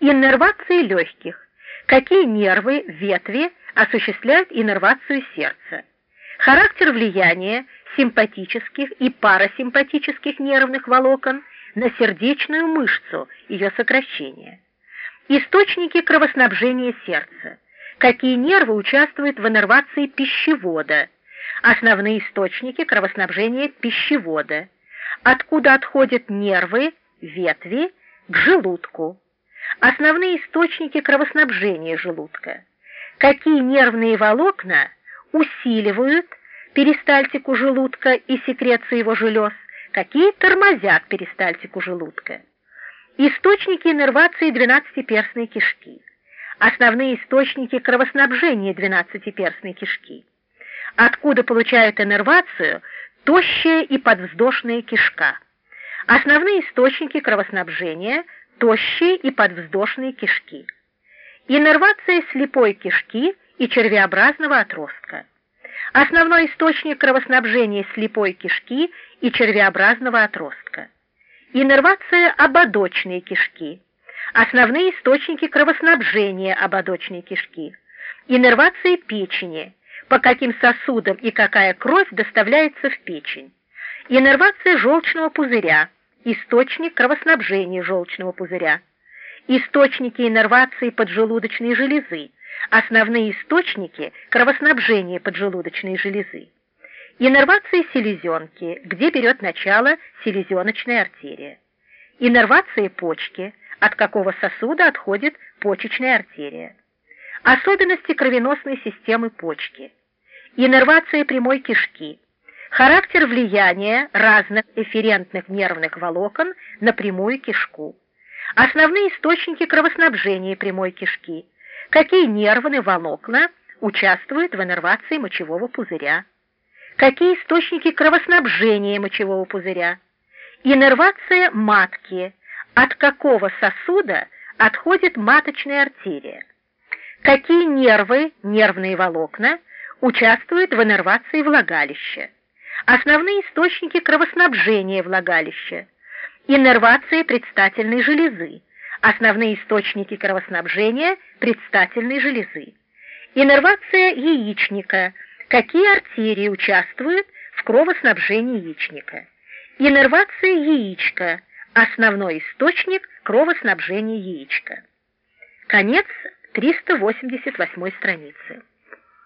Иннервации легких. Какие нервы, ветви осуществляют иннервацию сердца? Характер влияния симпатических и парасимпатических нервных волокон на сердечную мышцу, ее сокращение. Источники кровоснабжения сердца. Какие нервы участвуют в иннервации пищевода? Основные источники кровоснабжения пищевода. Откуда отходят нервы, ветви к желудку? Основные источники кровоснабжения желудка. Какие нервные волокна усиливают перистальтику желудка и секрецию его желез, какие тормозят перистальтику желудка. Источники иннервации двенадцатиперстной кишки. Основные источники кровоснабжения двенадцатиперстной кишки. Откуда получают иннервацию тощая и подвздошная кишка. Основные источники кровоснабжения – тощие и подвздошные кишки. Иннервация слепой кишки и червеобразного отростка. Основной источник кровоснабжения слепой кишки и червеобразного отростка. Иннервация ободочной кишки. Основные источники кровоснабжения ободочной кишки. Иннервация печени. По каким сосудам и какая кровь доставляется в печень. Иннервация желчного пузыря источник кровоснабжения желчного пузыря, источники иннервации поджелудочной железы, основные источники кровоснабжения поджелудочной железы, иннервация селезенки, где берет начало селезеночная артерия, иннервация почки, от какого сосуда отходит почечная артерия, особенности кровеносной системы почки, иннервация прямой кишки, Характер влияния разных эферентных нервных волокон на прямую кишку. Основные источники кровоснабжения прямой кишки. Какие нервные волокна участвуют в иннервации мочевого пузыря. Какие источники кровоснабжения мочевого пузыря. Иннервация матки. От какого сосуда отходит маточная артерия. Какие нервы, нервные волокна, участвуют в иннервации влагалища. Основные источники кровоснабжения влагалища. Иннервация предстательной железы. Основные источники кровоснабжения предстательной железы. Иннервация яичника. Какие артерии участвуют в кровоснабжении яичника? Иннервация яичка. Основной источник кровоснабжения яичка. Конец 388 страницы.